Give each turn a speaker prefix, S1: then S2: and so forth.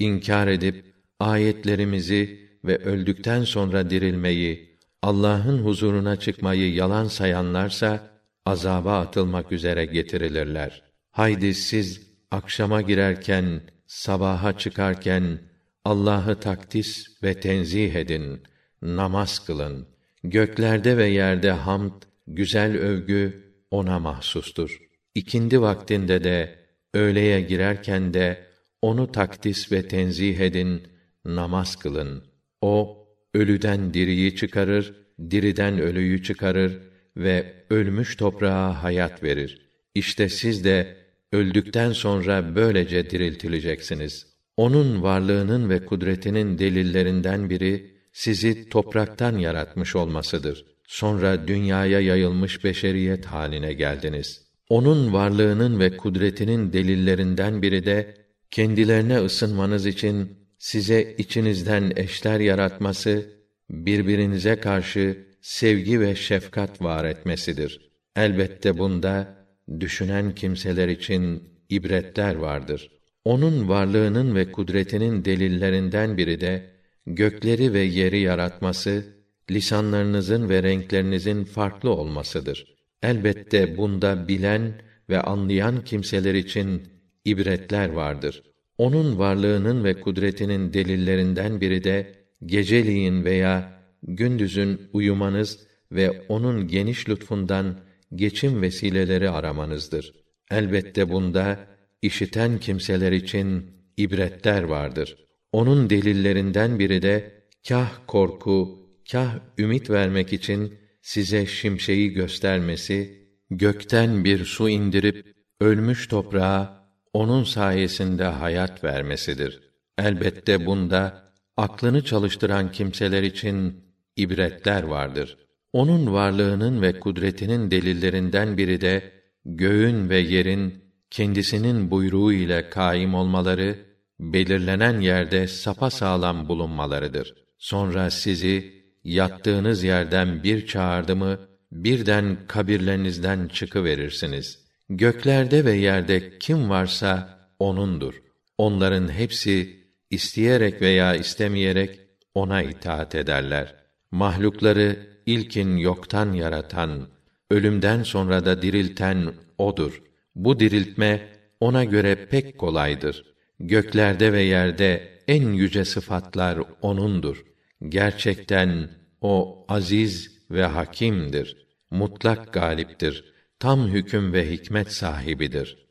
S1: inkar edip ayetlerimizi ve öldükten sonra dirilmeyi, Allah'ın huzuruna çıkmayı yalan sayanlarsa azaba atılmak üzere getirilirler. Haydi siz akşama girerken, sabaha çıkarken Allah'ı takdis ve tenzih edin, namaz kılın. Göklerde ve yerde hamd, güzel övgü ona mahsustur. İkindi vaktinde de öğleye girerken de onu takdis ve tenzih edin, namaz kılın. O ölüden diriyi çıkarır, diriden ölüyü çıkarır ve ölmüş toprağa hayat verir. İşte siz de öldükten sonra böylece diriltileceksiniz. Onun varlığının ve kudretinin delillerinden biri sizi topraktan yaratmış olmasıdır. Sonra dünyaya yayılmış beşeriyet haline geldiniz. Onun varlığının ve kudretinin delillerinden biri de kendilerine ısınmanız için size içinizden eşler yaratması, birbirinize karşı sevgi ve şefkat var etmesidir. Elbette bunda düşünen kimseler için ibretler vardır. Onun varlığının ve kudretinin delillerinden biri de gökleri ve yeri yaratması, lisanlarınızın ve renklerinizin farklı olmasıdır. Elbette bunda bilen ve anlayan kimseler için ibretler vardır. Onun varlığının ve kudretinin delillerinden biri de geceliğin veya gündüzün uyumanız ve onun geniş lütfundan geçim vesileleri aramanızdır. Elbette bunda işiten kimseler için ibretler vardır. Onun delillerinden biri de kah korku, kah ümit vermek için size şimşeği göstermesi, gökten bir su indirip ölmüş toprağa onun sayesinde hayat vermesidir. Elbette bunda aklını çalıştıran kimseler için ibretler vardır. Onun varlığının ve kudretinin delillerinden biri de göğün ve yerin kendisinin buyruğu ile kaim olmaları, belirlenen yerde sapa sağlam bulunmalarıdır. Sonra sizi yattığınız yerden bir çağırdı mı birden kabirlerinizden çıkıverirsiniz. Göklerde ve yerde kim varsa onundur. Onların hepsi isteyerek veya istemeyerek ona itaat ederler. Mahlukları ilkin yoktan yaratan, ölümden sonra da dirilten odur. Bu diriltme ona göre pek kolaydır. Göklerde ve yerde en yüce sıfatlar onundur. Gerçekten o aziz ve hakimdir. Mutlak galiptir. Tam hüküm ve hikmet sahibidir.